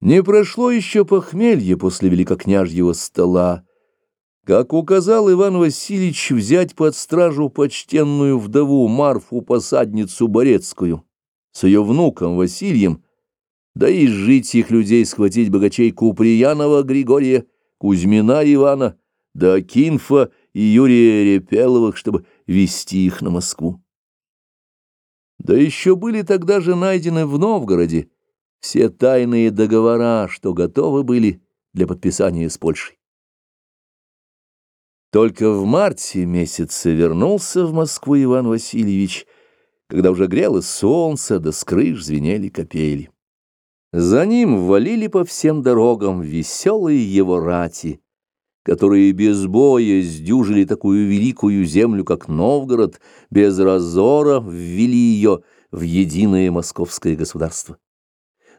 Не прошло еще похмелье после великокняжьего стола, как указал Иван Васильевич взять под стражу почтенную вдову Марфу-посадницу Борецкую с ее внуком Васильем, да и жить их людей схватить богачей Куприянова Григория, Кузьмина Ивана, да Кинфа и Юрия Репеловых, чтобы вести их на Москву. Да еще были тогда же найдены в Новгороде все тайные договора, что готовы были для подписания с Польшей. Только в марте месяце вернулся в Москву Иван Васильевич, когда уже грело солнце, да с крыш звенели капели. За ним валили по всем дорогам веселые его рати, которые без боя сдюжили такую великую землю, как Новгород, без разора ввели ее в единое московское государство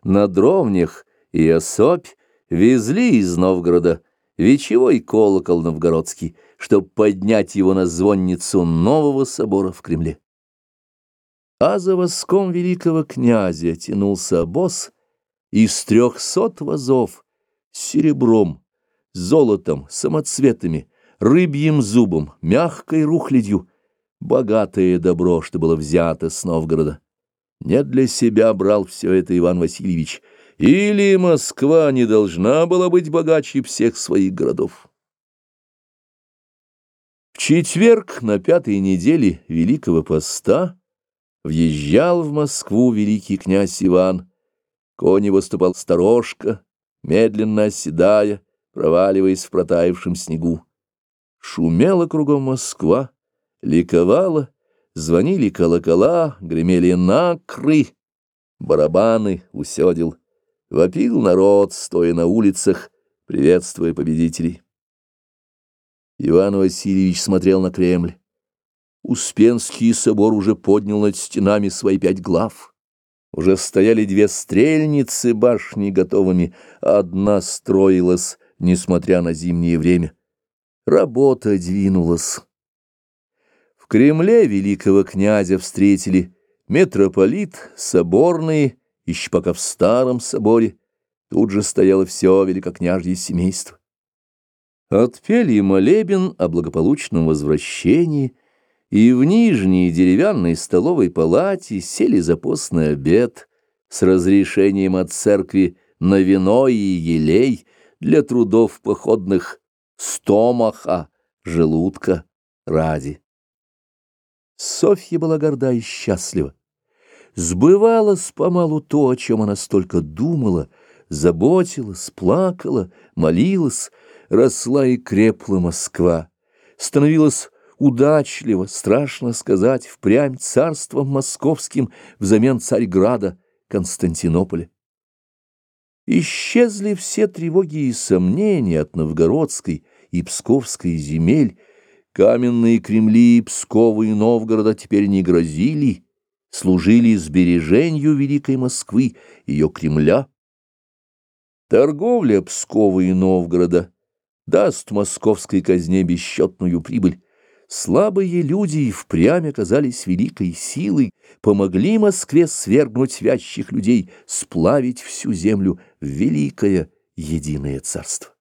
на дровнях и особь везли из Новгорода вечевой колокол новгородский, чтобы поднять его на звонницу нового собора в Кремле. А за воском великого князя тянулся обоз из трехсот вазов с серебром, золотом, самоцветами, рыбьим зубом, мягкой рухлядью, богатое добро, что было взято с Новгорода. Не для себя брал все это Иван Васильевич. Или Москва не должна была быть богаче всех своих городов. В четверг на пятой неделе Великого Поста въезжал в Москву великий князь Иван. Кони выступал сторожка, медленно оседая, проваливаясь в протаявшем снегу. Шумела кругом Москва, ликовала, Звонили колокола, гремели накры, барабаны усёдил. Вопил народ, стоя на улицах, приветствуя победителей. Иван Васильевич смотрел на Кремль. Успенский собор уже поднял над стенами свои пять глав. Уже стояли две стрельницы башни готовыми, одна строилась, несмотря на зимнее время. Работа двинулась. В Кремле великого князя встретили митрополит, соборные, еще пока в старом соборе, тут же стояло все великокняжье семейство. Отпели молебен о благополучном возвращении, и в нижней деревянной столовой палате сели за постный обед с разрешением от церкви на вино и елей для трудов походных стомаха, желудка ради. Софья была горда и счастлива. Сбывалось помалу то, о чем она столько думала, заботилась, плакала, молилась, росла и крепла Москва, становилась удачливо, страшно сказать, впрямь царством московским взамен Царьграда, Константинополя. Исчезли все тревоги и сомнения от новгородской и псковской земель, Каменные Кремли Пскова и Новгорода теперь не грозили, служили сбережению Великой Москвы, ее Кремля. Торговля Пскова и Новгорода даст московской казне бесчетную прибыль. Слабые люди и впрямь оказались великой силой, помогли Москве свергнуть вящих людей, сплавить всю землю в великое единое царство.